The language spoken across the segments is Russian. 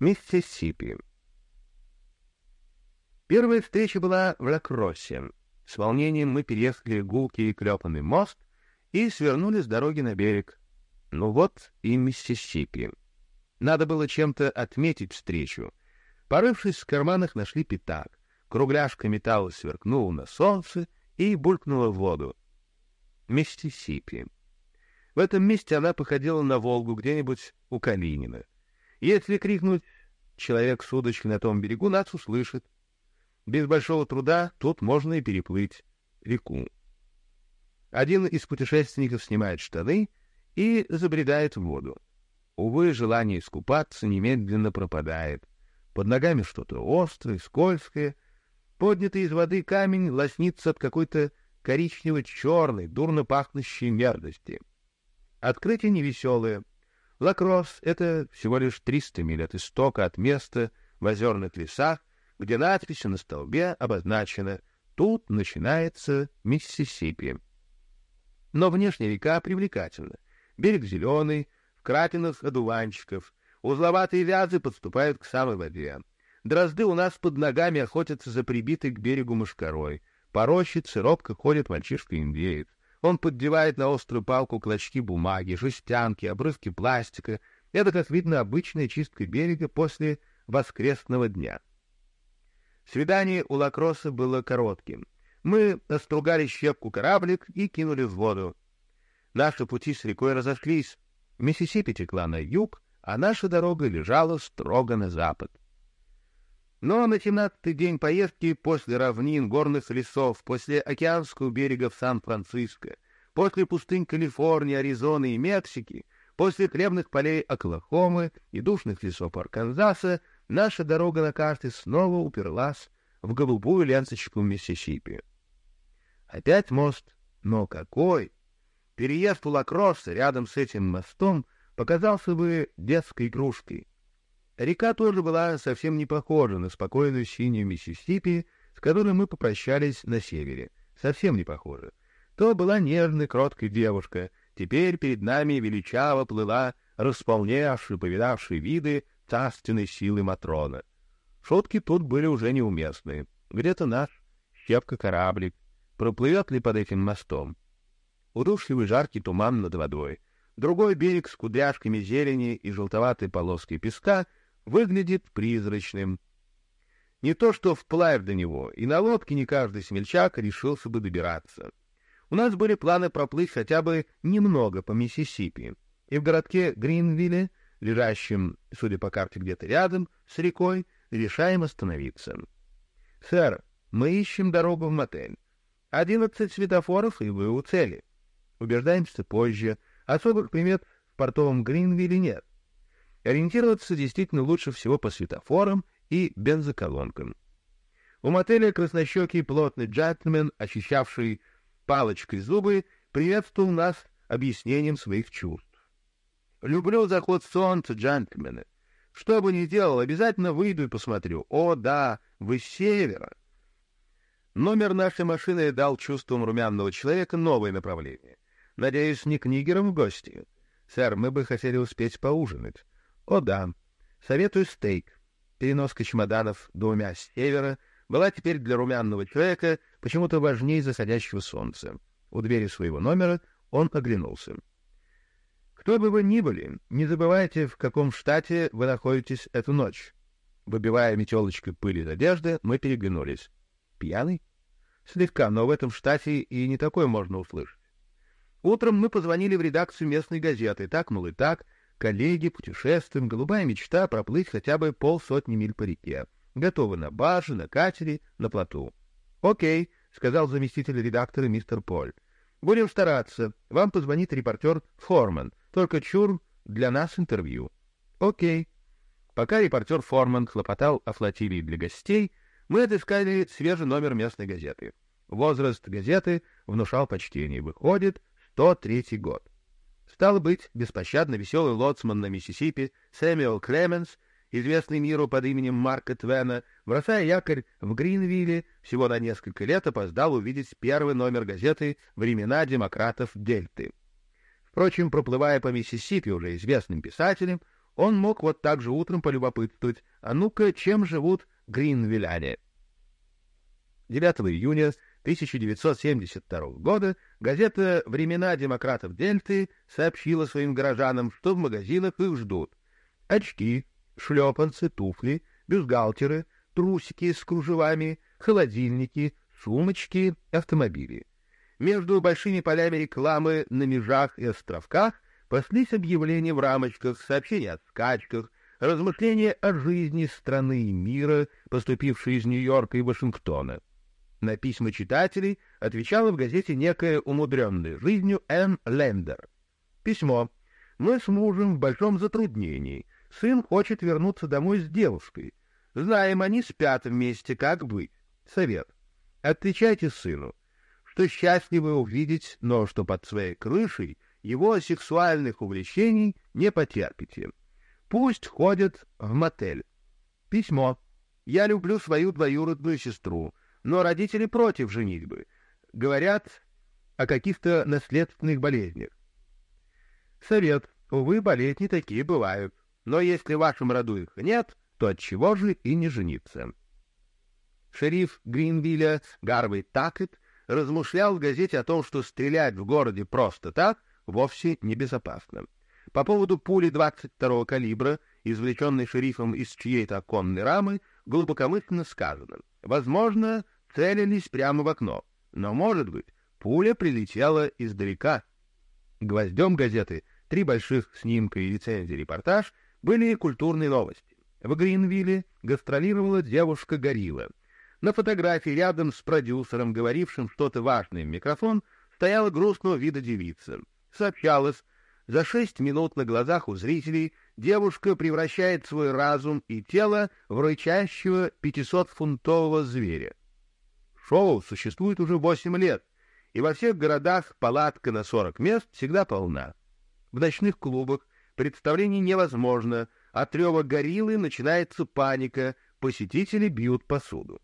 Миссисипи. Первая встреча была в Лакроссе. С волнением мы переехали гулкий и клепанный мост и свернули с дороги на берег. Ну вот и Миссисипи. Надо было чем-то отметить встречу. Порывшись в карманах, нашли пятак. Кругляшка металла сверкнула на солнце и булькнула в воду. Миссисипи. В этом месте она походила на Волгу где-нибудь у Калинина. Если крикнуть «Человек с удочкой на том берегу» нас услышит. Без большого труда тут можно и переплыть реку. Один из путешественников снимает штаны и забредает в воду. Увы, желание искупаться немедленно пропадает. Под ногами что-то острое, скользкое. Поднятый из воды камень лоснится от какой-то коричнево-черной, дурно пахнущей мерзости. Открытие невеселое — Лакросс — это всего лишь 300 миль от истока, от места в озерных лесах, где надпись на столбе обозначена «Тут начинается Миссисипи». Но внешняя река привлекательна. Берег зеленый, в кратинах одуванчиков, узловатые вязы подступают к самой воде. Дрозды у нас под ногами охотятся за прибитой к берегу мушкарой. По рощице робко ходит мальчишка-индеец. Он поддевает на острую палку клочки бумаги, жестянки, обрывки пластика. Это, как видно, обычная чистка берега после воскресного дня. Свидание у Лакроса было коротким. Мы остругали щепку кораблик и кинули в воду. Наши пути с рекой разошлись. Миссисипи текла на юг, а наша дорога лежала строго на запад. Но на семнадцатый день поездки после равнин, горных лесов, после океанского берега в Сан-Франциско, после пустынь Калифорнии, Аризоны и Мексики, после хлебных полей Оклахомы и душных лесов Арканзаса, наша дорога на карте снова уперлась в голубую ленточку Миссисипи. Опять мост, но какой! Переезд у Лакросса рядом с этим мостом показался бы детской игрушкой — Река тоже была совсем не похожа на спокойную синюю Миссисипи, с которой мы попрощались на севере. Совсем не похожа. То была нежная, кроткая девушка. Теперь перед нами величаво плыла располневшая, повидавшая виды царственной силы Матрона. Шутки тут были уже неуместные. Где-то наш щепка-кораблик. Проплывет ли под этим мостом? Удушливый жаркий туман над водой. Другой берег с кудряшками зелени и желтоватой полоской песка — выглядит призрачным. Не то что вплавь до него, и на лодке не каждый смельчак решился бы добираться. У нас были планы проплыть хотя бы немного по Миссисипи, и в городке Гринвилле, лежащем, судя по карте, где-то рядом с рекой, решаем остановиться. — Сэр, мы ищем дорогу в мотель. Одиннадцать светофоров, и вы у цели. Убеждаемся позже. Особых примет в портовом Гринвилле нет. Ориентироваться действительно лучше всего по светофорам и бензоколонкам. У мотеля краснощекий плотный джентльмен, очищавший палочкой зубы, приветствовал нас объяснением своих чувств. «Люблю заход солнца, джентльмены. Что бы ни делал, обязательно выйду и посмотрю. О, да, вы с севера!» Номер нашей машины дал чувствам румяного человека новое направление. «Надеюсь, не к в гости? Сэр, мы бы хотели успеть поужинать. О да, советую стейк. Переноска чемоданов двумя с севера была теперь для румяного человека почему-то важнее заходящего солнца. У двери своего номера он оглянулся. «Кто бы вы ни были, не забывайте, в каком штате вы находитесь эту ночь». Выбивая метелочкой пыли из одежды, мы переглянулись. «Пьяный?» «Слегка, но в этом штате и не такое можно услышать». Утром мы позвонили в редакцию местной газеты, так, мол, и так, коллеги, путешествуем, голубая мечта проплыть хотя бы полсотни миль по реке. Готовы на барже, на катере, на плоту. «Окей», — сказал заместитель редактора мистер Поль. «Будем стараться. Вам позвонит репортер Форман. Только чур для нас интервью». «Окей». Пока репортер Форман хлопотал о флотилии для гостей, мы отыскали свежий номер местной газеты. Возраст газеты внушал почтение. Выходит, 103 год. Стало быть, беспощадно веселый лоцман на Миссисипи Сэмюэл Клеменс, известный миру под именем Марка Твена, бросая якорь в Гринвилле, всего на несколько лет опоздал увидеть первый номер газеты «Времена демократов Дельты». Впрочем, проплывая по Миссисипи уже известным писателем, он мог вот так же утром полюбопытствовать, а ну-ка, чем живут гринвилляне? 9 июня 1972 года газета «Времена демократов Дельты» сообщила своим горожанам, что в магазинах их ждут очки, шлепанцы, туфли, бюстгальтеры, трусики с кружевами, холодильники, сумочки, автомобили. Между большими полями рекламы на межах и островках паслись объявления в рамочках, сообщения о скачках, размышления о жизни страны и мира, поступившие из Нью-Йорка и Вашингтона. На письма читателей отвечала в газете некая умудренная жизнью Энн Лендер. Письмо. «Мы с мужем в большом затруднении. Сын хочет вернуться домой с девушкой. Знаем, они спят вместе, как быть. Совет. Отвечайте сыну, что счастливы увидеть, но что под своей крышей его сексуальных увлечений не потерпите. Пусть ходят в мотель. Письмо. Я люблю свою двоюродную сестру, но родители против женитьбы. Говорят о каких-то наследственных болезнях. Совет. Увы, болезни такие бывают. Но если в вашем роду их нет, то от чего же и не жениться? Шериф Гринвилля Гарвей Такет размышлял в газете о том, что стрелять в городе просто так — вовсе небезопасно. По поводу пули 22-го калибра, извлеченной шерифом из чьей-то оконной рамы, глубокомысленно сказано. Возможно, целились прямо в окно, но, может быть, пуля прилетела издалека. Гвоздем газеты «Три больших снимка и лицензии репортаж» были культурные новости. В Гринвилле гастролировала девушка-горилла. На фотографии рядом с продюсером, говорившим что-то важное в микрофон, стояла грустного вида девица сообщалось, за шесть минут на глазах у зрителей девушка превращает свой разум и тело в рычащего пятисотфунтового зверя. Шоу существует уже восемь лет, и во всех городах палатка на сорок мест всегда полна. В ночных клубах представление невозможно, от рева гориллы начинается паника, посетители бьют посуду.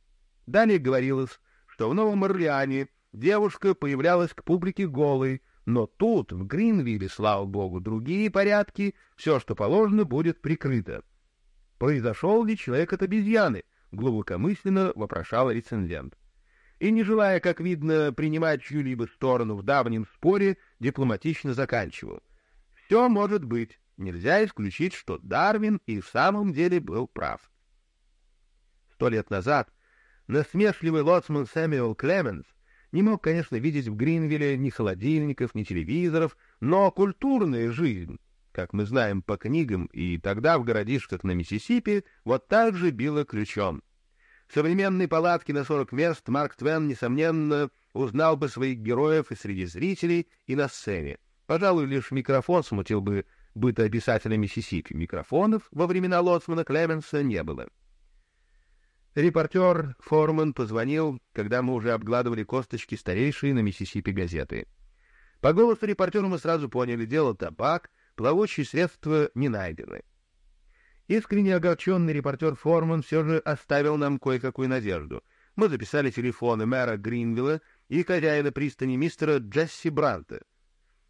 Далее говорилось, что в Новом Орлеане девушка появлялась к публике голой, но тут, в Гринвилле, слава богу, другие порядки, все, что положено, будет прикрыто. Произошел ли человек от обезьяны? Глубокомысленно вопрошал рецензент. И, не желая, как видно, принимать чью-либо сторону в давнем споре, дипломатично заканчивал. Все может быть. Нельзя исключить, что Дарвин и в самом деле был прав. Сто лет назад насмешливый лоцман Сэмюэл Клеменс не мог, конечно, видеть в Гринвилле ни холодильников, ни телевизоров, но культурная жизнь, как мы знаем по книгам, и тогда в городишках на Миссисипи, вот так же била ключом. В современной палатке на 40 мест Марк Твен, несомненно, узнал бы своих героев и среди зрителей, и на сцене. Пожалуй, лишь микрофон смутил бы бытоописателя Миссисипи. Микрофонов во времена Лоцмана Клеменса не было. Репортер Форман позвонил, когда мы уже обгладывали косточки старейшей на Миссисипи газеты. По голосу репортера мы сразу поняли, дело табак, плавучие средства не найдены. Искренне огорченный репортер Форман все же оставил нам кое-какую надежду. Мы записали телефоны мэра Гринвилла и хозяина пристани мистера Джесси Бранта.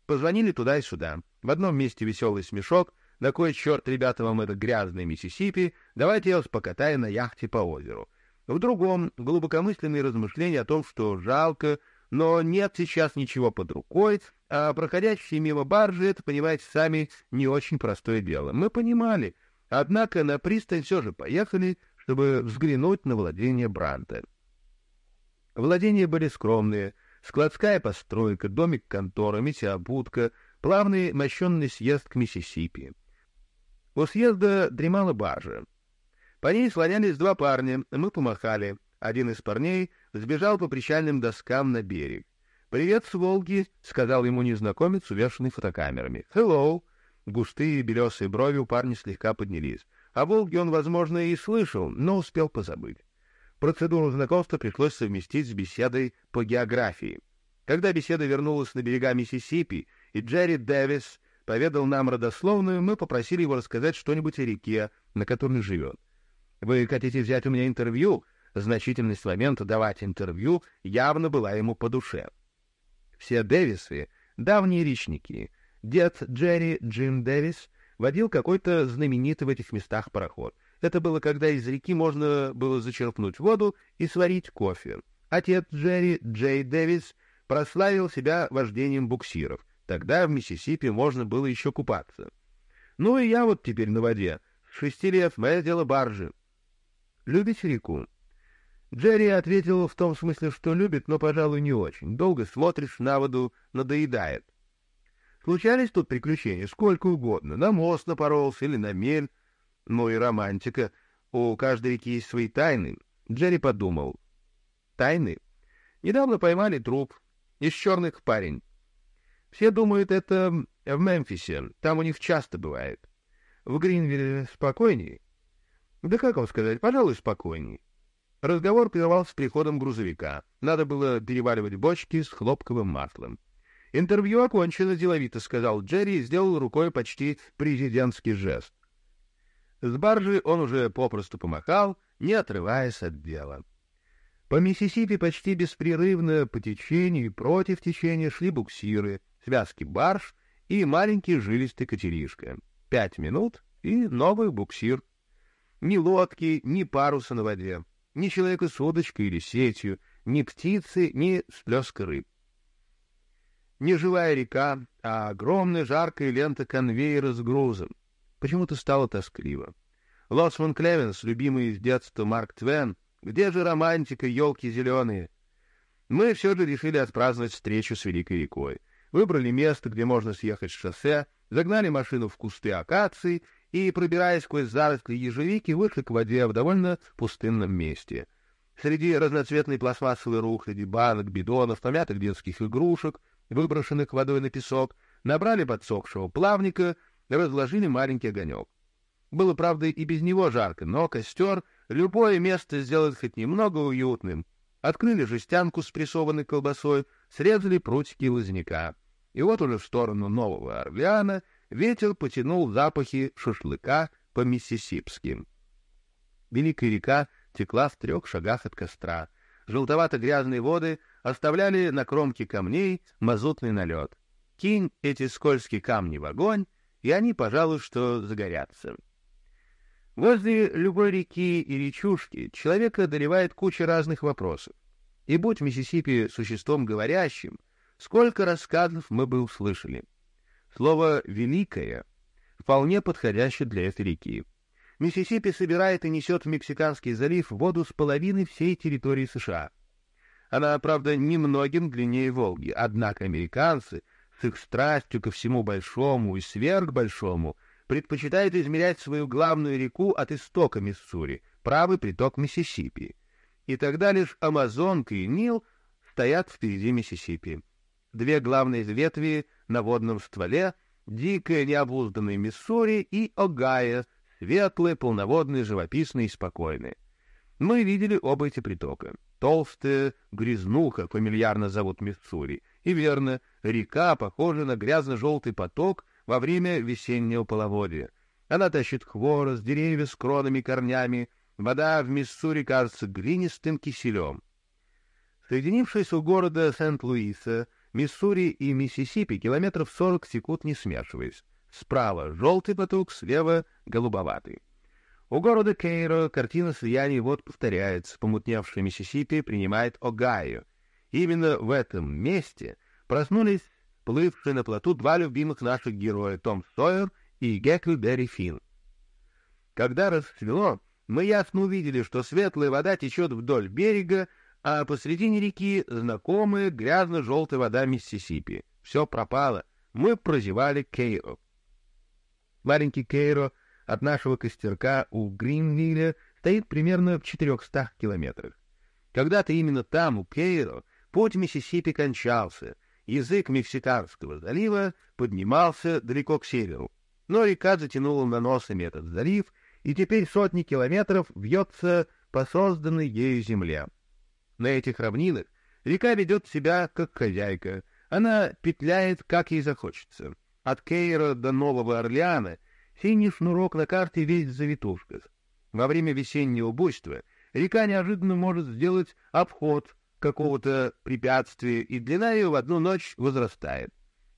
Позвонили туда и сюда. В одном месте веселый смешок, на кой черт, ребята, вам это грязное Миссисипи, давайте я вас покатаю на яхте по озеру. В другом — глубокомысленные размышления о том, что жалко, но нет сейчас ничего под рукой, а проходящие мимо баржи — это, понимаете, сами не очень простое дело. Мы понимали, однако на пристань все же поехали, чтобы взглянуть на владение Бранта. Владения были скромные — складская постройка, домик-контора, метеобудка, плавный мощенный съезд к Миссисипи. У съезда дремала баржа. По ней слонялись два парня, мы помахали. Один из парней сбежал по причальным доскам на берег. «Привет с Волги», — сказал ему незнакомец, увешанный фотокамерами. «Hello». Густые белесые брови у парня слегка поднялись. О Волге он, возможно, и слышал, но успел позабыть. Процедуру знакомства пришлось совместить с беседой по географии. Когда беседа вернулась на берега Миссисипи, и Джерри Дэвис поведал нам родословную, мы попросили его рассказать что-нибудь о реке, на которой живет. «Вы хотите взять у меня интервью?» Значительность момента давать интервью явно была ему по душе. Все Дэвисы — давние речники. Дед Джерри Джим Дэвис водил какой-то знаменитый в этих местах пароход. Это было, когда из реки можно было зачерпнуть воду и сварить кофе. Отец Джерри, Джей Дэвис, прославил себя вождением буксиров. Тогда в Миссисипи можно было еще купаться. Ну и я вот теперь на воде. С шести лет мое дело баржи. Любите реку? Джерри ответил в том смысле, что любит, но, пожалуй, не очень. Долго смотришь на воду, надоедает. Случались тут приключения, сколько угодно. На мост напоролся или на мель. Ну и романтика. У каждой реки есть свои тайны. Джерри подумал. Тайны? Недавно поймали труп. Из черных парень. Все думают, это в Мемфисе. Там у них часто бывает. В Гринвилле спокойнее? Да как вам сказать, пожалуй, спокойнее. Разговор прервался с приходом грузовика. Надо было переваливать бочки с хлопковым маслом. «Интервью окончено», — деловито сказал Джерри и сделал рукой почти президентский жест. С баржи он уже попросту помахал, не отрываясь от дела. По Миссисипи почти беспрерывно по течению и против течения шли буксиры, связки барж и маленький жилистый катеришка. Пять минут — и новый буксир. Ни лодки, ни паруса на воде, ни человека с удочкой или сетью, ни птицы, ни сплеска рыб. Не живая река, а огромная жаркая лента конвейера с грузом. Почему-то стало тоскливо. Лоцман Клевенс, любимый с детства Марк Твен, где же романтика, елки зеленые? Мы все же решили отпраздновать встречу с Великой рекой. Выбрали место, где можно съехать с шоссе, загнали машину в кусты акации и, пробираясь сквозь заросли ежевики, вышли к воде в довольно пустынном месте. Среди разноцветной пластмассовой рухляди, банок, бидонов, помятых детских игрушек, выброшенных водой на песок, набрали подсохшего плавника, разложили маленький огонек. Было, правда, и без него жарко, но костер любое место сделает хоть немного уютным. Открыли жестянку с прессованной колбасой, срезали прутики лозняка. И вот уже в сторону Нового Орлеана ветер потянул запахи шашлыка по Миссисипским. Великая река текла в трех шагах от костра. Желтовато-грязные воды оставляли на кромке камней мазутный налет. Кинь эти скользкие камни в огонь, и они, пожалуй, что загорятся. Возле любой реки и речушки человека одолевает куча разных вопросов. И будь Миссисипи существом говорящим, сколько рассказов мы бы услышали. Слово «великое» вполне подходящее для этой реки. Миссисипи собирает и несет в Мексиканский залив воду с половины всей территории США. Она, правда, немногим длиннее Волги, однако американцы с их страстью ко всему большому и сверхбольшому — предпочитает измерять свою главную реку от истока Миссури, правый приток Миссисипи. И тогда лишь Амазонка и Нил стоят впереди Миссисипи. Две главные ветви на водном стволе — дикая необузданная Миссури и Огайо, светлые, полноводные, живописные и спокойные. Мы видели оба эти притока. Толстая грязнуха, фамильярно зовут Миссури. И верно, река похожа на грязно-желтый поток, во время весеннего половодья. Она тащит хворост, деревья с кронами корнями, вода в Миссури кажется глинистым киселем. Соединившись у города Сент-Луиса, Миссури и Миссисипи километров сорок секунд не смешиваясь. Справа — желтый поток, слева — голубоватый. У города Кейро картина слияний вод повторяется, помутневший Миссисипи принимает Огайо. Именно в этом месте проснулись плывшие на плоту два любимых наших героя Том Сойер и Гекльберри Финн. Когда расцвело, мы ясно увидели, что светлая вода течет вдоль берега, а посредине реки знакомая грязно-желтая вода Миссисипи. Все пропало. Мы прозевали Кейро. Маленький Кейро от нашего костерка у Гринвилля стоит примерно в 400 километрах. Когда-то именно там, у Кейро, путь Миссисипи кончался — язык Мексиканского залива поднимался далеко к северу, но река затянула на носами этот залив, и теперь сотни километров вьется по созданной ею земле. На этих равнинах река ведет себя как хозяйка, она петляет, как ей захочется. От Кейра до Нового Орлеана синий шнурок на карте весь в завитушках. Во время весеннего буйства река неожиданно может сделать обход какого-то препятствия, и длина ее в одну ночь возрастает.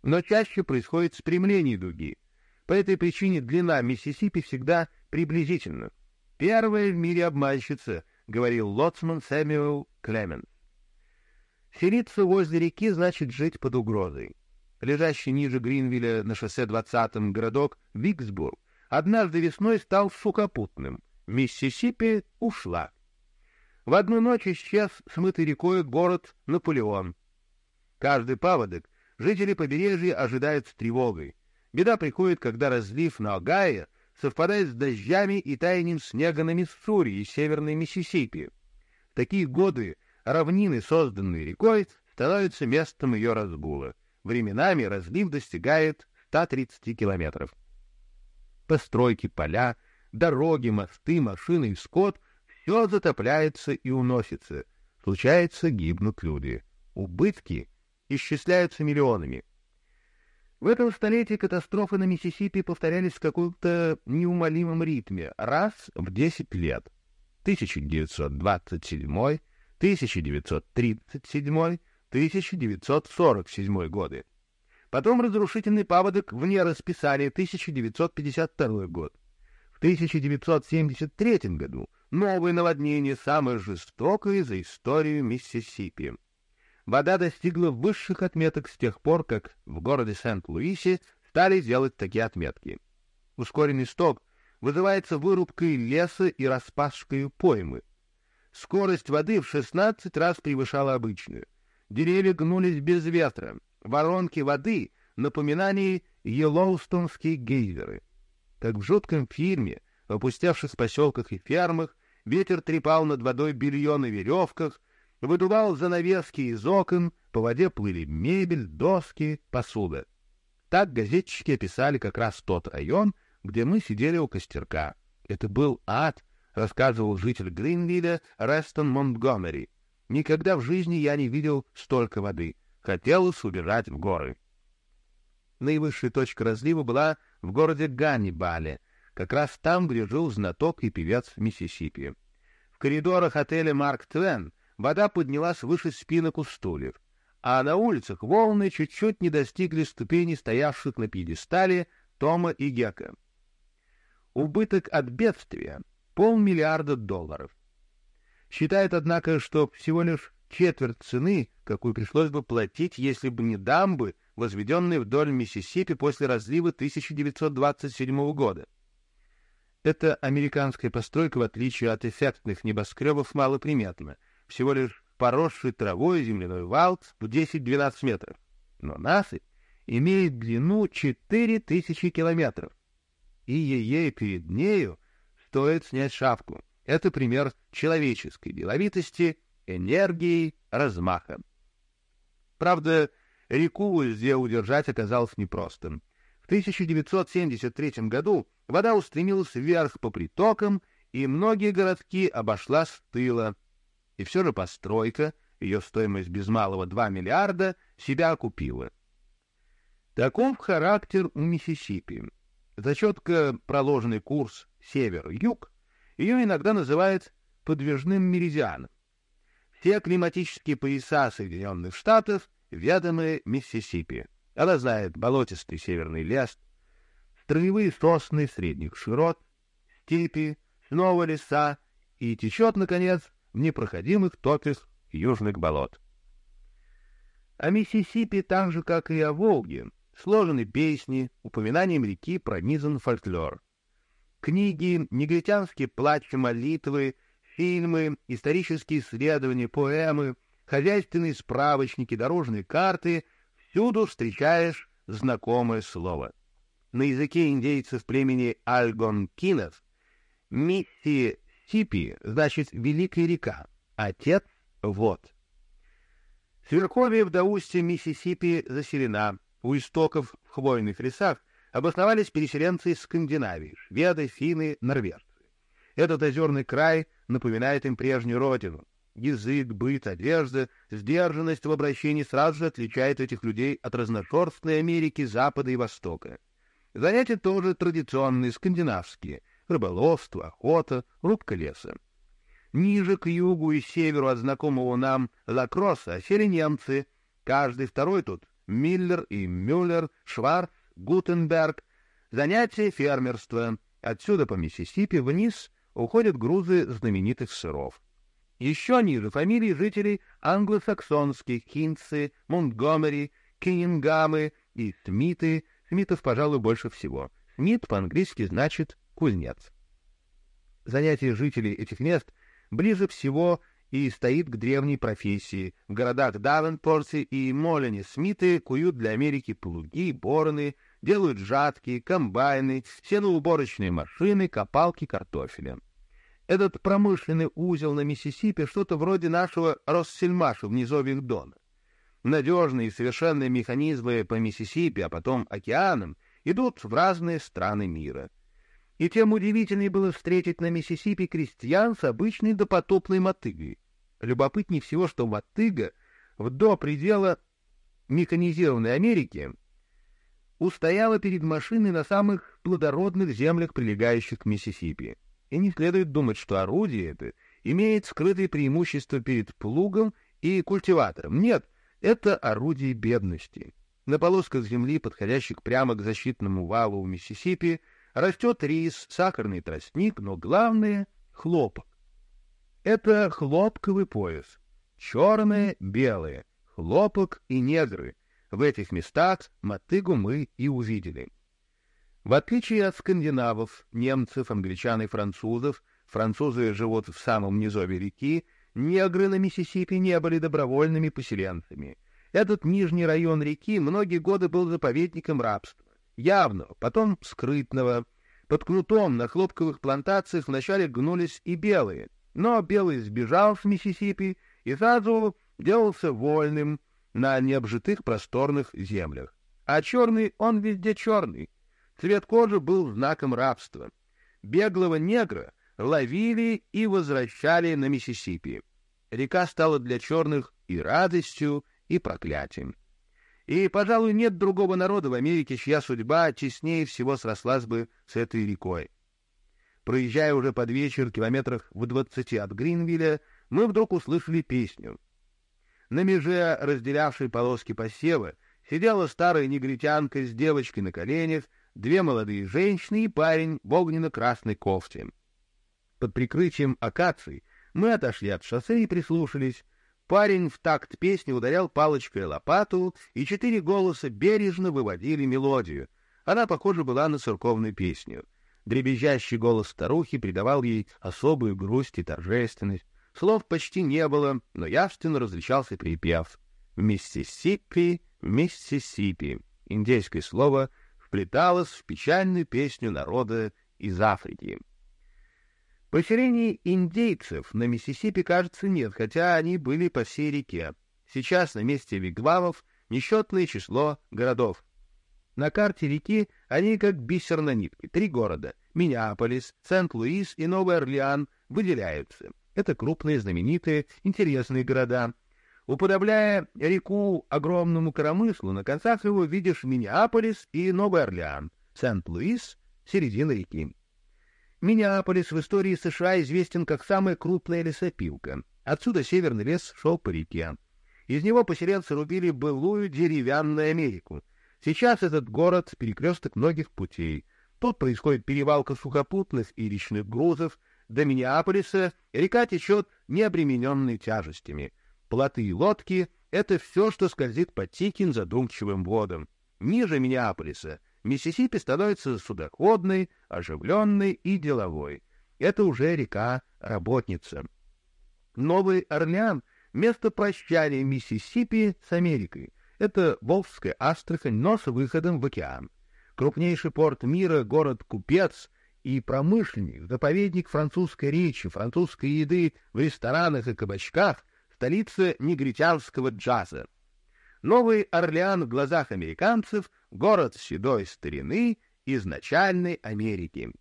Но чаще происходит спрямление дуги. По этой причине длина Миссисипи всегда приблизительна. «Первая в мире обманщица», — говорил лоцман Сэмюэл Клеменс. Селиться возле реки значит жить под угрозой. Лежащий ниже Гринвилля на шоссе 20-м городок Виксбург однажды весной стал сухопутным. Миссисипи ушла. В одну ночь исчез смытый рекой город Наполеон. Каждый паводок жители побережья ожидают с тревогой. Беда приходит, когда разлив на Огайо совпадает с дождями и таянием снега на Миссури и Северной Миссисипи. В такие годы равнины, созданные рекой, становятся местом ее разгула. Временами разлив достигает 130 километров. Постройки, поля, дороги, мосты, машины и скот — все затопляется и уносится. Случается, гибнут люди. Убытки исчисляются миллионами. В этом столетии катастрофы на Миссисипи повторялись в каком-то неумолимом ритме, раз в 10 лет. 1927, 1937, 1947 годы. Потом разрушительный паводок вне расписания 1952 год. В 1973 году новое наводнение, самое жестокое за историю Миссисипи. Вода достигла высших отметок с тех пор, как в городе Сент-Луисе стали делать такие отметки. Ускоренный сток вызывается вырубкой леса и распашкой поймы. Скорость воды в 16 раз превышала обычную. Деревья гнулись без ветра. Воронки воды — напоминание Йеллоустонские гейзеры. Как в жутком фильме, в опустевших поселках и фермах, ветер трепал над водой белье на веревках, выдувал занавески из окон, по воде плыли мебель, доски, посуда. Так газетчики описали как раз тот район, где мы сидели у костерка. Это был ад, рассказывал житель Гринвилля Рестон Монтгомери. Никогда в жизни я не видел столько воды. Хотелось убежать в горы. Наивысшая точка разлива была в городе Ганнибале, как раз там, где жил знаток и певец Миссисипи. В коридорах отеля «Марк Твен» вода поднялась выше спинок у стульев, а на улицах волны чуть-чуть не достигли ступени стоявших на пьедестале Тома и Гека. Убыток от бедствия — полмиллиарда долларов. Считает, однако, что всего лишь четверть цены, какую пришлось бы платить, если бы не дамбы, возведенные вдоль Миссисипи после разлива 1927 года. Эта американская постройка, в отличие от эффектных небоскребов, малоприметна — всего лишь поросший травой земляной вал в 10-12 метров. Но насыпь имеет длину 4000 километров. И ей перед нею стоит снять шапку. Это пример человеческой деловитости, энергии, размаха. Правда, реку в узде удержать оказалось непростым. В 1973 году вода устремилась вверх по притокам, и многие городки обошла с тыла, и все же постройка, ее стоимость без малого 2 миллиарда, себя окупила. Таков характер у Миссисипи. За четко проложенный курс север-юг ее иногда называют подвижным меридианом. Все климатические пояса Соединенных Штатов ведомы Миссисипи. Она знает болотистый северный лес, строевые сосны средних широт, степи, снова леса и течет, наконец, в непроходимых топях южных болот. О Миссисипи, так же, как и о Волге, сложены песни, упоминанием реки пронизан фольклор. Книги, негритянские плачи молитвы, фильмы, исторические исследования, поэмы, хозяйственные справочники, дорожные карты — всюду встречаешь знакомое слово. На языке индейцев племени Альгонкинов Мисси Типи значит «великая река», отец — вот. Сверховье в доусте Миссисипи заселена. У истоков в хвойных лесах обосновались переселенцы из Скандинавии, шведы, финны, норвежцы. Этот озерный край напоминает им прежнюю родину. Язык, быт, одежда, сдержанность в обращении сразу же отличает этих людей от разношерстной Америки Запада и Востока. Занятия тоже традиционные, скандинавские — рыболовство, охота, рубка леса. Ниже, к югу и северу от знакомого нам Лакросса осели немцы. Каждый второй тут — Миллер и Мюллер, Шварц, Гутенберг. Занятие фермерства. Отсюда по Миссисипи вниз уходят грузы знаменитых сыров. Еще ниже фамилии жителей англосаксонских, Хинцы, Монтгомери, Киннингамы и Смиты. Смитов, пожалуй, больше всего. Смит по-английски значит «кузнец». Занятие жителей этих мест ближе всего и стоит к древней профессии. В городах Давенпорте и Молине Смиты куют для Америки плуги, бороны, делают жатки, комбайны, сеноуборочные машины, копалки картофеля. Этот промышленный узел на Миссисипи что-то вроде нашего Россельмаша в низовьях Дона. Надежные и совершенные механизмы по Миссисипи, а потом океанам, идут в разные страны мира — и тем удивительнее было встретить на Миссисипи крестьян с обычной допотопной мотыгой. Любопытнее всего, что мотыга в до предела механизированной Америки устояла перед машиной на самых плодородных землях, прилегающих к Миссисипи. И не следует думать, что орудие это имеет скрытые преимущества перед плугом и культиватором. Нет, это орудие бедности. На полосках земли, подходящих прямо к защитному валу у Миссисипи, Растет рис, сахарный тростник, но главное — хлопок. Это хлопковый пояс. Черное, белое, хлопок и негры. В этих местах мотыгу мы и увидели. В отличие от скандинавов, немцев, англичан и французов, французы живут в самом низове реки, негры на Миссисипи не были добровольными поселенцами. Этот нижний район реки многие годы был заповедником рабства явного, потом скрытного. Под кнутом на хлопковых плантациях вначале гнулись и белые, но белый сбежал с Миссисипи и сразу делался вольным на необжитых просторных землях. А черный он везде черный. Цвет кожи был знаком рабства. Беглого негра ловили и возвращали на Миссисипи. Река стала для черных и радостью, и проклятием. И, пожалуй, нет другого народа в Америке, чья судьба теснее всего срослась бы с этой рекой. Проезжая уже под вечер километрах в двадцати от Гринвилля, мы вдруг услышали песню. На меже, разделявшей полоски посева, сидела старая негритянка с девочкой на коленях, две молодые женщины и парень в огненно-красной кофте. Под прикрытием акаций мы отошли от шоссе и прислушались. Парень в такт песни ударял палочкой лопату, и четыре голоса бережно выводили мелодию. Она, похоже, была на церковную песню. Дребезжащий голос старухи придавал ей особую грусть и торжественность. Слов почти не было, но явственно различался припев. «Миссисипи, Миссисипи». Индейское слово вплеталось в печальную песню народа из Африки. Поселений индейцев на Миссисипи, кажется, нет, хотя они были по всей реке. Сейчас на месте вигвамов несчетное число городов. На карте реки они как бисер на нитке. Три города — Миннеаполис, Сент-Луис и Новый Орлеан — выделяются. Это крупные, знаменитые, интересные города. Уподобляя реку огромному коромыслу, на концах его видишь Миннеаполис и Новый Орлеан, Сент-Луис — середина реки. Миннеаполис в истории США известен как самая крупная лесопилка. Отсюда северный лес шел по реке. Из него поселенцы рубили былую деревянную Америку. Сейчас этот город — перекресток многих путей. Тут происходит перевалка сухопутных и речных грузов. До Миннеаполиса река течет необремененной тяжестями. Плоты и лодки — это все, что скользит по тихим задумчивым водам. Ниже Миннеаполиса — Миссисипи становится судоходной, оживленной и деловой. Это уже река-работница. Новый Орлеан — место прощания Миссисипи с Америкой. Это Волжская Астрахань, но с выходом в океан. Крупнейший порт мира, город-купец и промышленник, заповедник французской речи, французской еды в ресторанах и кабачках, столица негритянского джаза. Новый Орлеан в глазах американцев — город седой старины изначальной Америки.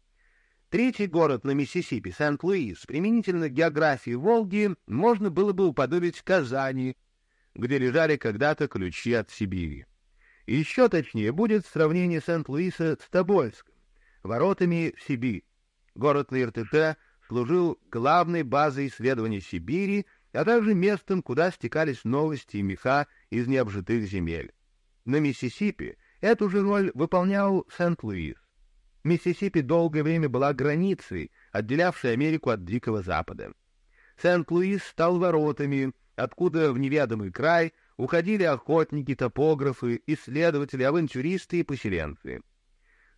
Третий город на Миссисипи, Сент-Луис, применительно географии Волги, можно было бы уподобить Казани, где лежали когда-то ключи от Сибири. Еще точнее будет сравнение Сент-Луиса с Тобольском, воротами в Сибирь. Город на служил главной базой исследований Сибири а также местом, куда стекались новости и меха из необжитых земель. На Миссисипи эту же роль выполнял Сент-Луис. Миссисипи долгое время была границей, отделявшей Америку от Дикого Запада. Сент-Луис стал воротами, откуда в неведомый край уходили охотники, топографы, исследователи, авантюристы и поселенцы.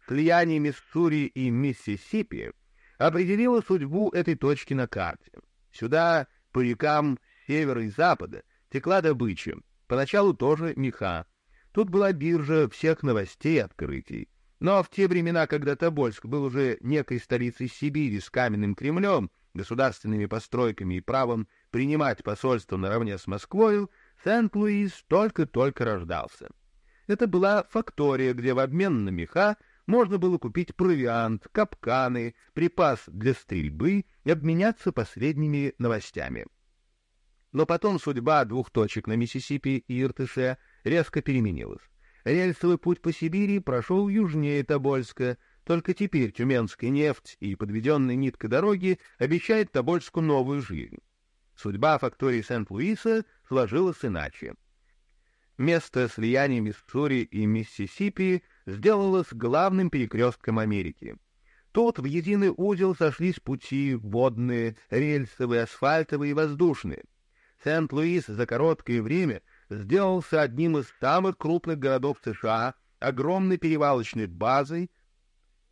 Слияние Миссури и Миссисипи определило судьбу этой точки на карте. Сюда, по рекам севера и запада, текла добыча, поначалу тоже меха. Тут была биржа всех новостей и открытий. Но в те времена, когда Тобольск был уже некой столицей Сибири с каменным Кремлем, государственными постройками и правом принимать посольство наравне с Москвою, Сент-Луис только-только рождался. Это была фактория, где в обмен на меха можно было купить провиант, капканы, припас для стрельбы и обменяться последними новостями. Но потом судьба двух точек на Миссисипи и Иртыше резко переменилась. Рельсовый путь по Сибири прошел южнее Тобольска, только теперь тюменская нефть и подведенная нитка дороги обещает Тобольску новую жизнь. Судьба фактории Сент-Луиса сложилась иначе. Место слияния Миссури и Миссисипи сделалось главным перекрестком Америки. Тут в единый узел сошлись пути водные, рельсовые, асфальтовые и воздушные. Сент-Луис за короткое время сделался одним из самых крупных городов США, огромной перевалочной базой,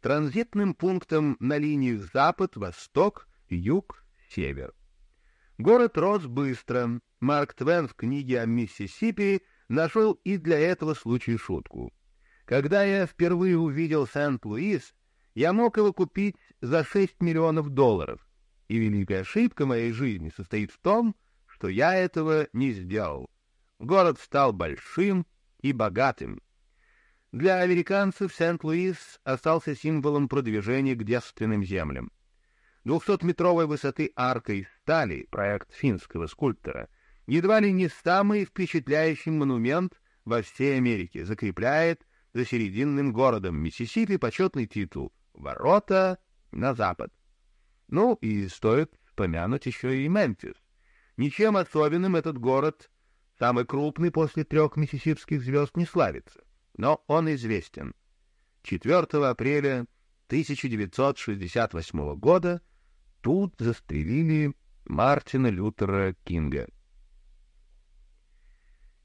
транзитным пунктом на линии запад-восток, юг-север. Город рос быстро. Марк Твен в книге о Миссисипи нашел и для этого случая шутку. Когда я впервые увидел Сент-Луис, я мог его купить за 6 миллионов долларов, и великая ошибка моей жизни состоит в том, что я этого не сделал. Город стал большим и богатым. Для американцев Сент-Луис остался символом продвижения к девственным землям. Двухсотметровой высоты арка из стали, проект финского скульптора, едва ли не самый впечатляющий монумент во всей Америке, закрепляет за серединным городом Миссисипи почетный титул «Ворота на запад». Ну и стоит помянуть еще и Мемфис. Ничем особенным этот город, самый крупный после трех миссисипских звезд, не славится, но он известен. 4 апреля 1968 года Тут застрелили Мартина Лютера Кинга.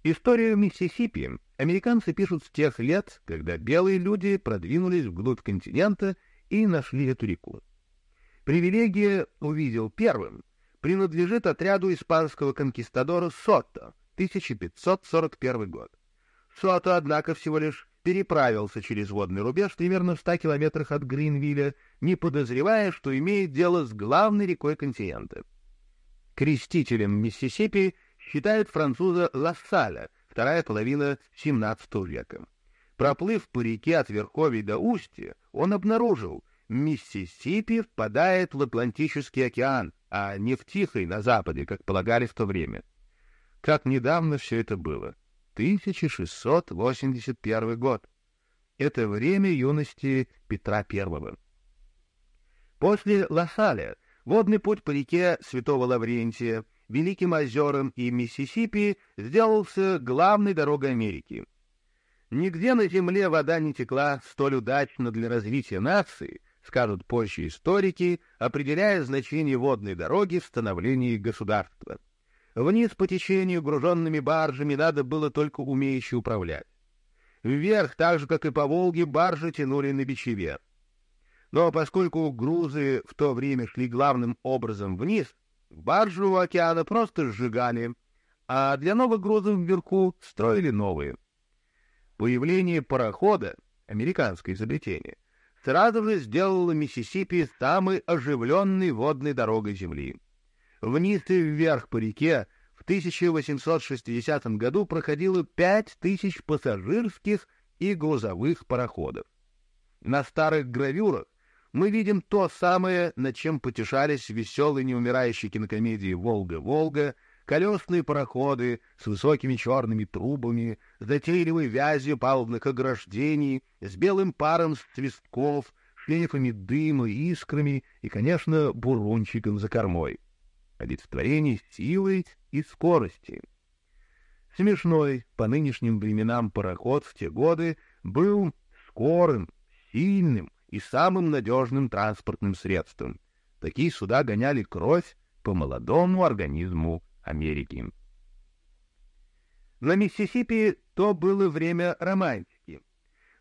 Историю Миссисипи американцы пишут с тех лет, когда белые люди продвинулись вглубь континента и нашли эту реку. Привилегия увидел первым принадлежит отряду испанского конкистадора Сотто, 1541 год. Сотто, однако, всего лишь переправился через водный рубеж примерно в ста километрах от Гринвилля, не подозревая, что имеет дело с главной рекой континента. Крестителем Миссисипи считают француза Лассаля, вторая половина XVII века. Проплыв по реке от верховий до устья, он обнаружил, Миссисипи впадает в Атлантический океан, а не в Тихий на западе, как полагали в то время. Как недавно все это было. 1681 год. Это время юности Петра I. После Лассаля водный путь по реке Святого Лаврентия, Великим озерам и Миссисипи сделался главной дорогой Америки. Нигде на земле вода не текла столь удачно для развития нации, скажут позже историки, определяя значение водной дороги в становлении государства. Вниз по течению груженными баржами надо было только умеючи управлять. Вверх, так же, как и по Волге, баржи тянули на бичеве. Но поскольку грузы в то время шли главным образом вниз, баржу у океана просто сжигали, а для новых грузов вверху строили новые. Появление парохода, американское изобретение, сразу же сделало Миссисипи самой оживленной водной дорогой Земли. Вниз и вверх по реке в 1860 году проходило 5000 пассажирских и грузовых пароходов. На старых гравюрах мы видим то самое, над чем потешались в веселой неумирающей кинокомедии «Волга-Волга», колесные пароходы с высокими черными трубами, затейливой вязью палубных ограждений, с белым паром свистков, шлейфами дыма, искрами и, конечно, бурунчиком за кормой олицетворение силы и скорости. Смешной по нынешним временам пароход в те годы был скорым, сильным и самым надежным транспортным средством. Такие суда гоняли кровь по молодому организму Америки. На Миссисипи то было время романтики.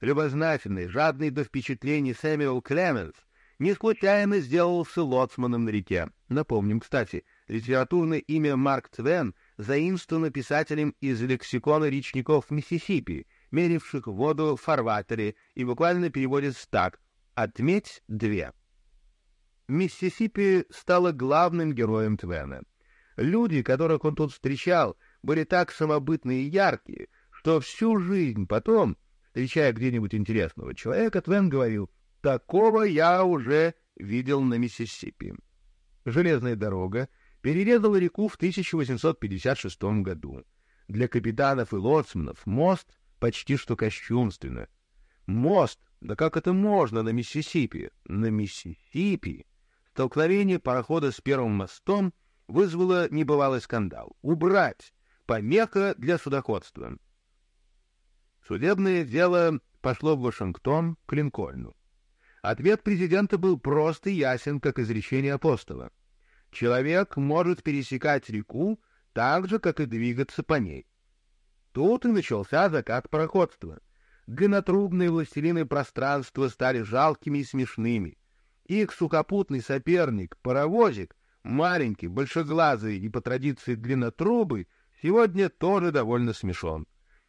Любознательный, жадный до впечатлений Сэмюэл Клеменс не случайно сделался лоцманом на реке. Напомним, кстати, литературное имя Марк Твен заимствовано писателем из лексикона речников Миссисипи, меривших воду в фарватере, и буквально переводится так «отметь две». Миссисипи стала главным героем Твена. Люди, которых он тут встречал, были так самобытные и яркие, что всю жизнь потом, встречая где-нибудь интересного человека, Твен говорил «такого я уже видел на Миссисипи». Железная дорога перерезала реку в 1856 году. Для капитанов и лоцманов мост почти что кощунственно. Мост, да как это можно на Миссисипи? На Миссисипи? Столкновение парохода с первым мостом вызвало небывалый скандал. Убрать! Помеха для судоходства. Судебное дело пошло в Вашингтон к Линкольну. Ответ президента был прост и ясен, как изречение апостола. Человек может пересекать реку так же, как и двигаться по ней. Тут и начался закат пароходства. Длиннотрубные властелины пространства стали жалкими и смешными. Их сухопутный соперник, паровозик, маленький, большеглазый и по традиции длиннотрубый, сегодня тоже довольно смешон.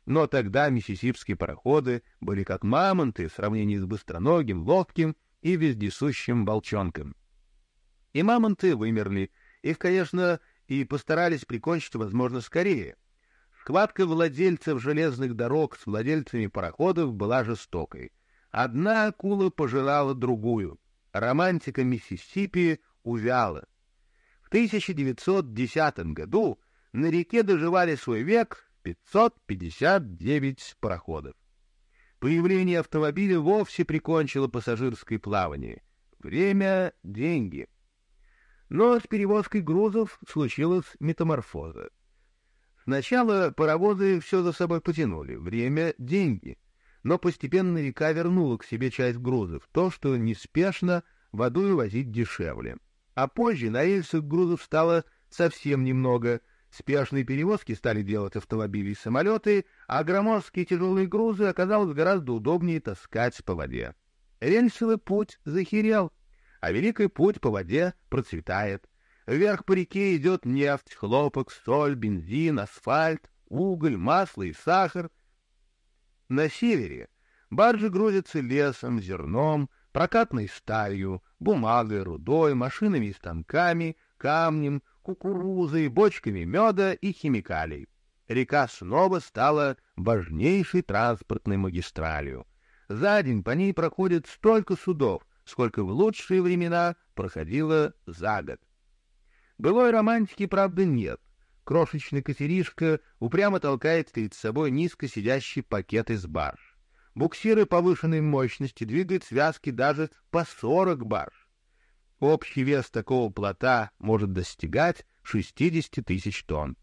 Но тогда миссисипские пароходы были как мамонты в сравнении с быстроногим, ловким и вездесущим волчонком. И мамонты вымерли. Их, конечно, и постарались прикончить, возможно, скорее — Схватка владельцев железных дорог с владельцами пароходов была жестокой. Одна акула пожирала другую. Романтика Миссисипи увяла. В 1910 году на реке доживали свой век 559 пароходов. Появление автомобиля вовсе прикончило пассажирское плавание. Время — деньги. Но с перевозкой грузов случилась метаморфоза. Сначала паровозы все за собой потянули, время — деньги. Но постепенно река вернула к себе часть грузов, то, что неспешно водой возить дешевле. А позже на рельсах грузов стало совсем немного. Спешные перевозки стали делать автомобили и самолеты, а громоздкие тяжелые грузы оказалось гораздо удобнее таскать по воде. Рельсовый путь захерел, а великий путь по воде процветает — Вверх по реке идет нефть, хлопок, соль, бензин, асфальт, уголь, масло и сахар. На севере баржи грузятся лесом, зерном, прокатной сталью, бумагой, рудой, машинами и станками, камнем, кукурузой, бочками меда и химикалий. Река снова стала важнейшей транспортной магистралью. За день по ней проходит столько судов, сколько в лучшие времена проходило за год. Былой романтики, правда, нет. Крошечный катеришка упрямо толкает перед собой низко сидящий пакет из барж. Буксиры повышенной мощности двигают связки даже по 40 барж. Общий вес такого плота может достигать 60 тысяч тонн.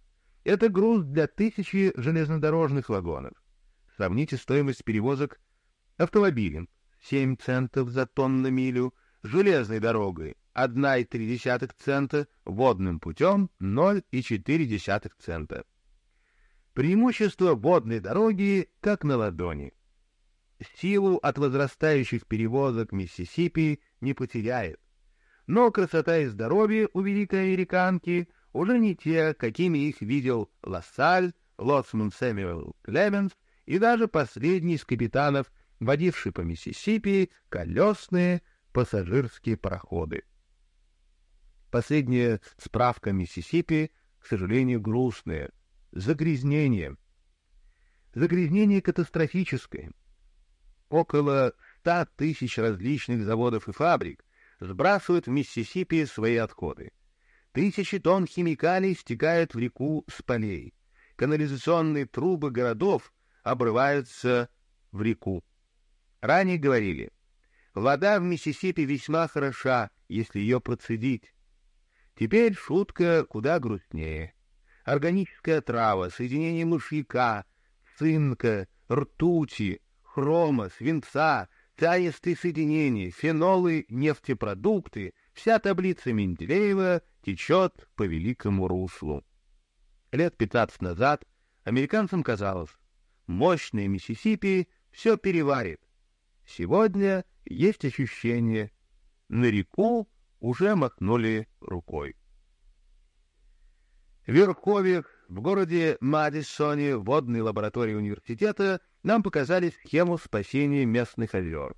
Это груз для тысячи железнодорожных вагонов. Сравните стоимость перевозок автомобилем — 7 центов за тонн на милю, железной дорогой 1,3 цента, водным путем 0,4 цента. Преимущество водной дороги как на ладони. Силу от возрастающих перевозок Миссисипи не потеряет. Но красота и здоровье у великой американки уже не те, какими их видел Лассаль, лоцман Сэмюэл Клеменс и даже последний из капитанов, водивший по Миссисипи колесные пассажирские пароходы. Последняя справка Миссисипи, к сожалению, грустная. Загрязнение. Загрязнение катастрофическое. Около ста тысяч различных заводов и фабрик сбрасывают в Миссисипи свои отходы. Тысячи тонн химикалий стекают в реку с полей. Канализационные трубы городов обрываются в реку. Ранее говорили, вода в Миссисипи весьма хороша, если ее процедить. Теперь шутка куда грустнее. Органическая трава, соединение мышьяка, цинка, ртути, хрома, свинца, цианистые соединения, фенолы, нефтепродукты, вся таблица Менделеева течет по великому руслу. Лет пятнадцать назад американцам казалось, мощный Миссисипи все переварит. Сегодня есть ощущение, на реку уже махнули рукой. В Верховьях, в городе Мадисоне, водной лаборатории университета, нам показали схему спасения местных озер.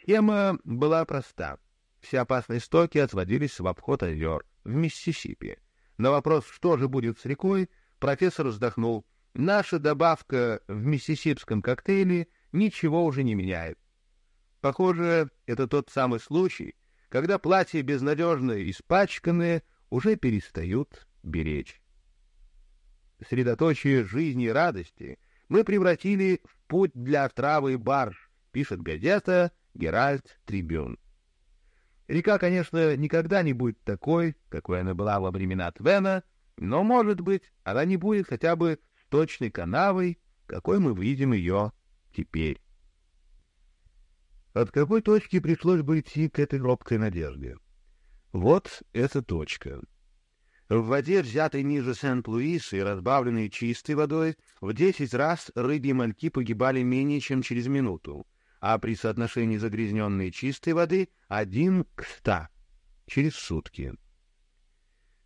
Схема была проста. Все опасные стоки отводились в обход озер, в Миссисипи. На вопрос, что же будет с рекой, профессор вздохнул. Наша добавка в миссисипском коктейле ничего уже не меняет. Похоже, это тот самый случай, когда платья безнадежно испачканные уже перестают беречь. Средоточие жизни и радости мы превратили в путь для отравы и барж, пишет газета «Геральт Трибюн». Река, конечно, никогда не будет такой, какой она была во времена Твена, но, может быть, она не будет хотя бы точной канавой, какой мы видим ее теперь. От какой точки пришлось бы идти к этой робкой надежде? Вот эта точка. В воде, взятой ниже Сент-Луиса и разбавленной чистой водой, в десять раз рыбьи мальки погибали менее чем через минуту, а при соотношении загрязненной чистой воды один к ста через сутки.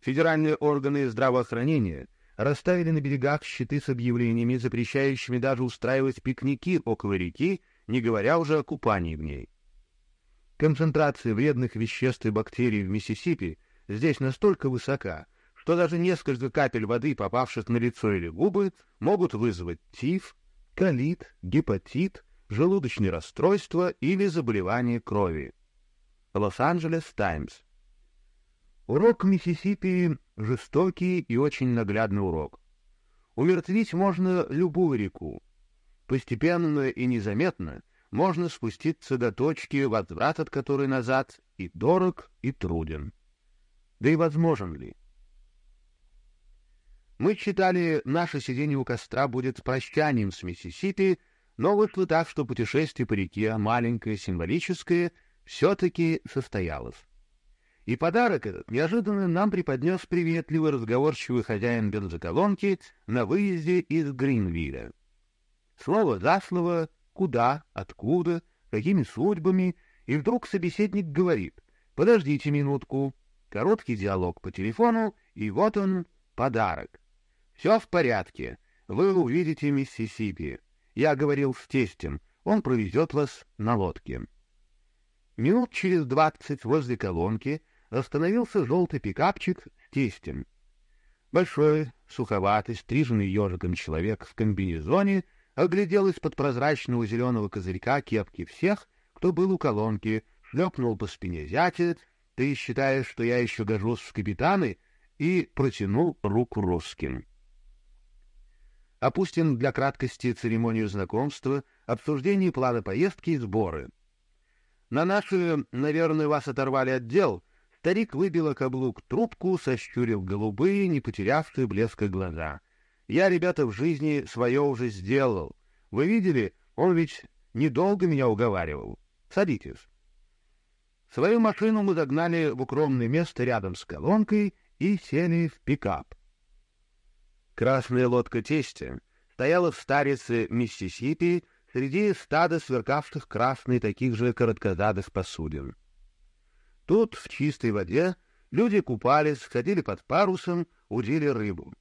Федеральные органы здравоохранения расставили на берегах щиты с объявлениями, запрещающими даже устраивать пикники около реки, не говоря уже о купании в ней. Концентрация вредных веществ и бактерий в Миссисипи здесь настолько высока, что даже несколько капель воды, попавших на лицо или губы, могут вызвать тиф, колит, гепатит, желудочные расстройства или заболевание крови. Лос-Анджелес Таймс. Урок Миссисипи — жестокий и очень наглядный урок. Умертвить можно любую реку. Постепенно и незаметно можно спуститься до точки, возврат от которой назад и дорог, и труден. Да и возможен ли? Мы считали, наше сиденье у костра будет прощанием с Миссисипи, но вышло так, что путешествие по реке, маленькое, символическое, все-таки состоялось. И подарок этот неожиданно нам преподнес приветливый разговорчивый хозяин бензоколонки на выезде из Гринвилля. Слово за слово, куда, откуда, какими судьбами, и вдруг собеседник говорит «Подождите минутку». Короткий диалог по телефону, и вот он, подарок. «Все в порядке. Вы увидите Миссисипи. Я говорил с тестем, он провезет вас на лодке. Минут через двадцать возле колонки остановился желтый пикапчик с тестем. Большой, суховатый, стриженный ежиком человек в комбинезоне оглядел из-под прозрачного зеленого козырька кепки всех, кто был у колонки, шлепнул по спине зятя, ты считаешь, что я еще гожусь в капитаны, и протянул руку русским. Опустим для краткости церемонию знакомства, обсуждение плана поездки и сборы. На наши, наверное, вас оторвали от дел. Старик выбил каблук трубку, сощурил голубые, не потерявшие блеска глаза. Я, ребята, в жизни свое уже сделал. Вы видели, он ведь недолго меня уговаривал. Садитесь. Свою машину мы загнали в укромное место рядом с колонкой и сели в пикап. Красная лодка тестя стояла в старице Миссисипи среди стада сверкавших красной таких же короткозадых посудин. Тут, в чистой воде, люди купались, ходили под парусом, удили рыбу.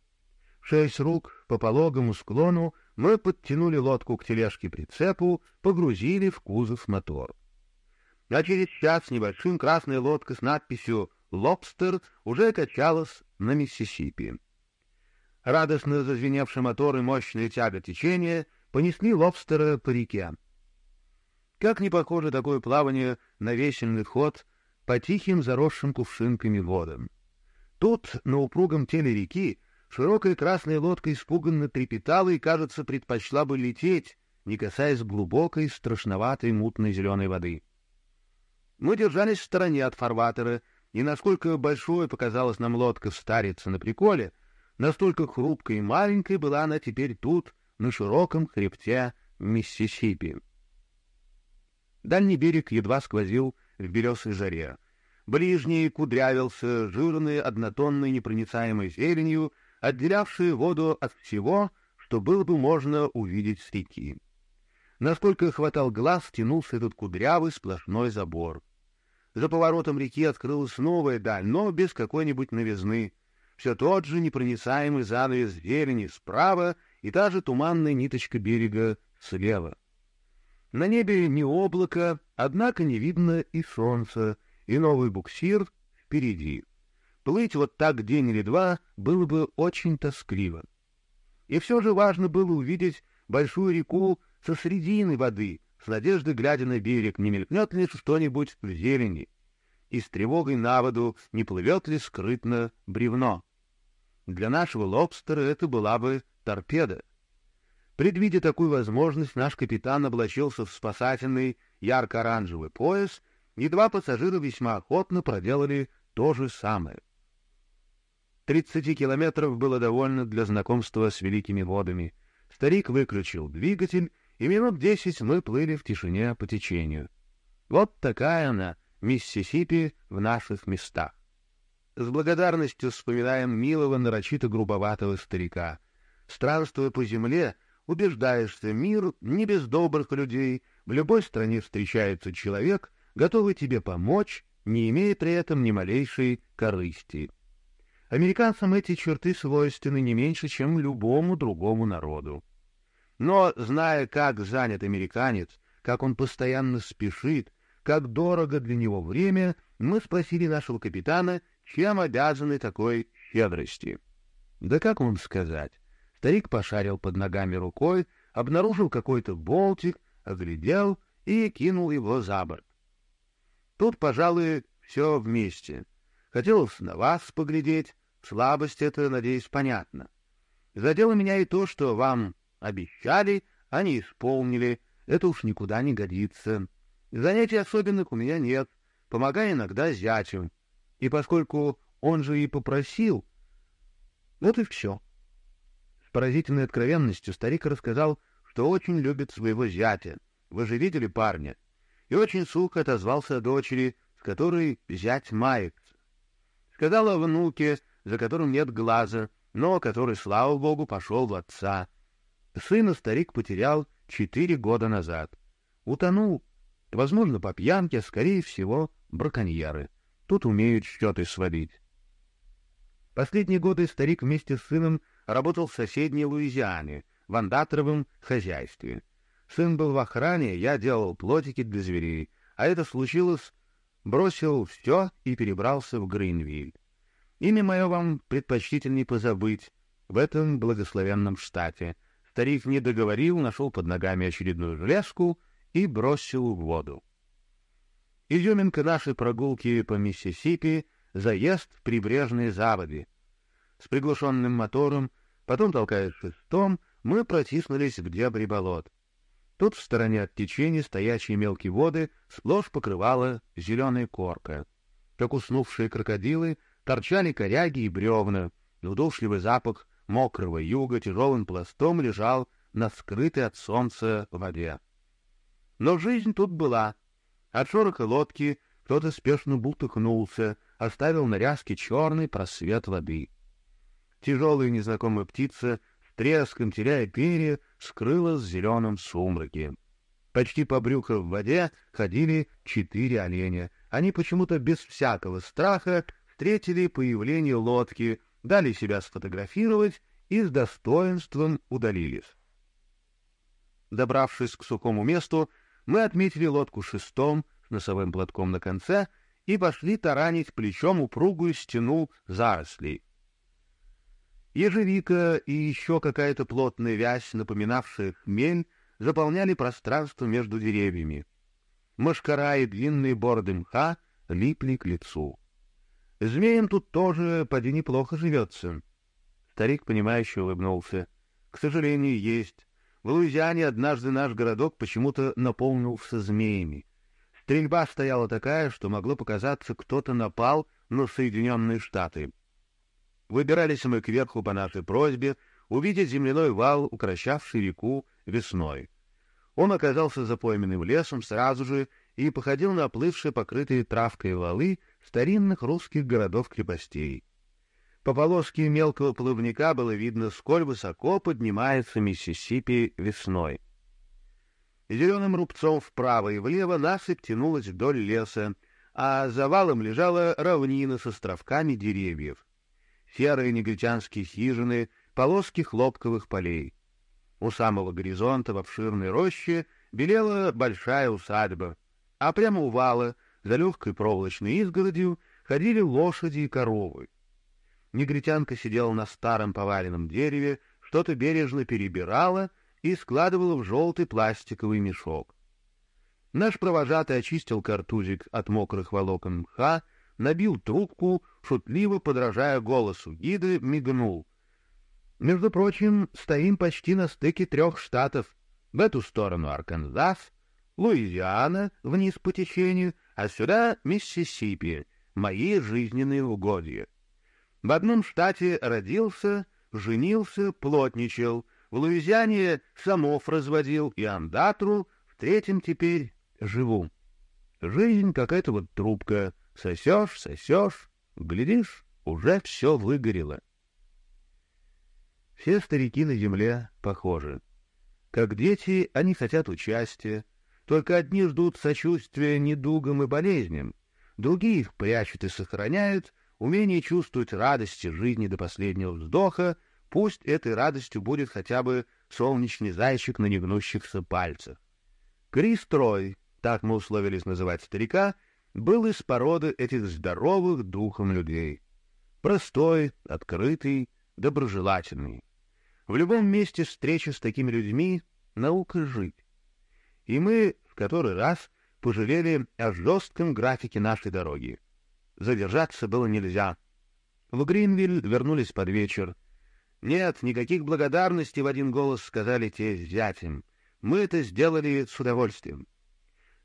Шесть рук по пологому склону мы подтянули лодку к тележке-прицепу, погрузили в кузов мотор. А через час небольшим красная лодка с надписью «Лобстер» уже качалась на Миссисипи. Радостно зазвеневший мотор и мощная тяга течения понесли лобстера по реке. Как не похоже такое плавание на весельный ход по тихим заросшим кувшинками водам. Тут, на упругом теле реки, широкая красная лодка испуганно трепетала и, кажется, предпочла бы лететь, не касаясь глубокой, страшноватой мутной зеленой воды. Мы держались в стороне от фарватера, и насколько большой показалась нам лодка старица на приколе — Настолько хрупкой и маленькой была она теперь тут, на широком хребте Миссисипи. Дальний берег едва сквозил в белесой жаре. Ближний кудрявился жирной однотонной непроницаемой зеленью, отделявшей воду от всего, что было бы можно увидеть с реки. Насколько хватал глаз, тянулся этот кудрявый сплошной забор. За поворотом реки открылась новая даль, но без какой-нибудь новизны. Все тот же непроницаемый занавес зелени справа и та же туманная ниточка берега слева. На небе не облако, однако не видно и солнца, и новый буксир впереди. Плыть вот так день или два было бы очень тоскливо. И все же важно было увидеть большую реку со средины воды, с надеждой глядя на берег, не мелькнет ли что-нибудь в зелени, и с тревогой на воду не плывет ли скрытно бревно. Для нашего лобстера это была бы торпеда. Предвидя такую возможность, наш капитан облачился в спасательный ярко-оранжевый пояс, и два пассажира весьма охотно проделали то же самое. Тридцати километров было довольно для знакомства с великими водами. Старик выключил двигатель, и минут десять мы плыли в тишине по течению. Вот такая она, Миссисипи, в наших местах. С благодарностью вспоминаем милого, нарочито грубоватого старика. Странствуя по земле, убеждаешься, мир не без добрых людей, в любой стране встречается человек, готовый тебе помочь, не имея при этом ни малейшей корысти. Американцам эти черты свойственны не меньше, чем любому другому народу. Но, зная, как занят американец, как он постоянно спешит, как дорого для него время, мы спросили нашего капитана, чем обязаны такой щедрости. Да как вам сказать? Старик пошарил под ногами рукой, обнаружил какой-то болтик, оглядел и кинул его за борт. Тут, пожалуй, все вместе. Хотелось на вас поглядеть, слабость это, надеюсь, понятно. Задело меня и то, что вам обещали, а не исполнили. Это уж никуда не годится. Занятий особенных у меня нет, помогая иногда зятю. И поскольку он же и попросил, вот и все. С поразительной откровенностью старик рассказал, что очень любит своего зятя. Вы же видели парня? И очень сухо отозвался о дочери, с которой зять мается. Сказал о внуке, за которым нет глаза, но который, слава богу, пошел в отца. Сына старик потерял четыре года назад. Утонул, возможно, по пьянке, скорее всего, браконьеры. Тут умеют счеты сводить. Последние годы старик вместе с сыном работал в соседней Луизиане, в андаторовом хозяйстве. Сын был в охране, я делал плотики для зверей, а это случилось, бросил все и перебрался в Гринвиль. Имя мое вам предпочтительней позабыть в этом благословенном штате. Старик не договорил, нашел под ногами очередную железку и бросил в воду. Изюминка нашей прогулки по Миссисипи — заезд в прибрежные заводы. С приглушенным мотором, потом толкая шестом, мы протиснулись в дебри болот. Тут в стороне от течения стоячие мелкие воды сплошь покрывала зеленая корка. Как уснувшие крокодилы, торчали коряги и бревна, и удушливый запах мокрого юга тяжелым пластом лежал на скрытой от солнца воде. Но жизнь тут была — от шороха лодки кто-то спешно бултыхнулся, оставил на ряске черный просвет воды. Тяжелая незнакомая птица треском, теряя перья, скрылась в зеленом сумраке. Почти по брюхо в воде ходили четыре оленя. Они почему-то без всякого страха встретили появление лодки, дали себя сфотографировать и с достоинством удалились. Добравшись к сухому месту, мы отметили лодку шестом с носовым платком на конце и пошли таранить плечом упругую стену зарослей. Ежевика и еще какая-то плотная вязь, напоминавшая хмель, заполняли пространство между деревьями. Машкара и длинные борды мха липли к лицу. Змеям тут тоже поди неплохо живется. Старик, понимающе улыбнулся. К сожалению, есть. В Луизиане однажды наш городок почему-то наполнился змеями. Стрельба стояла такая, что могло показаться, кто-то напал на Соединенные Штаты. Выбирались мы кверху по нашей просьбе увидеть земляной вал, укращавший реку весной. Он оказался за пойменным лесом сразу же и походил на оплывшие покрытые травкой валы старинных русских городов-крепостей. По полоске мелкого плавника было видно, сколь высоко поднимается Миссисипи весной. Зеленым рубцом вправо и влево насыпь тянулась вдоль леса, а за валом лежала равнина с островками деревьев. Серые негритянские хижины, полоски хлопковых полей. У самого горизонта в обширной роще белела большая усадьба, а прямо у вала, за легкой проволочной изгородью, ходили лошади и коровы. Негритянка сидела на старом поваленном дереве, что-то бережно перебирала и складывала в желтый пластиковый мешок. Наш провожатый очистил картузик от мокрых волокон мха, набил трубку, шутливо подражая голосу гиды, мигнул. Между прочим, стоим почти на стыке трех штатов. В эту сторону Арканзас, Луизиана вниз по течению, а сюда Миссисипи, мои жизненные угодья. В одном штате родился, женился, плотничал, в Луизиане самов разводил и андатру, в третьем теперь живу. Жизнь какая-то вот трубка, сосешь, сосешь, глядишь, уже все выгорело. Все старики на земле похожи. Как дети, они хотят участия, только одни ждут сочувствия недугам и болезням, другие их прячут и сохраняют, умение чувствовать радости жизни до последнего вздоха, пусть этой радостью будет хотя бы солнечный зайчик на негнущихся пальцах. Крис Трой, так мы условились называть старика, был из породы этих здоровых духом людей. Простой, открытый, доброжелательный. В любом месте встречи с такими людьми — наука жить. И мы в который раз пожалели о жестком графике нашей дороги. Задержаться было нельзя. В Гринвилл вернулись под вечер. «Нет, никаких благодарностей в один голос», — сказали те с зятем. «Мы это сделали с удовольствием».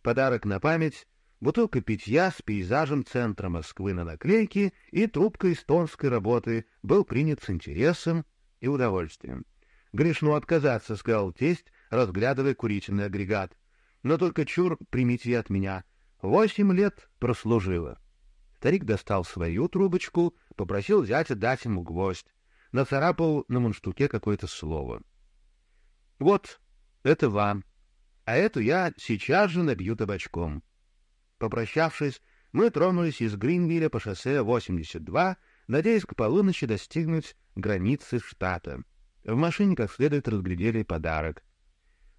Подарок на память — бутылка питья с пейзажем центра Москвы на наклейке и трубка эстонской работы был принят с интересом и удовольствием. «Грешно отказаться», — сказал тесть, разглядывая курительный агрегат. «Но только чур примите от меня. Восемь лет прослужила». Старик достал свою трубочку, попросил зятя дать ему гвоздь. Нацарапал на мундштуке какое-то слово. «Вот, это вам, а эту я сейчас же набью табачком». Попрощавшись, мы тронулись из Гринвилля по шоссе 82, надеясь к полуночи достигнуть границы штата. В машине как следует разглядели подарок.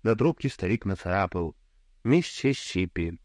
На трубке старик нацарапал «Миссисипи».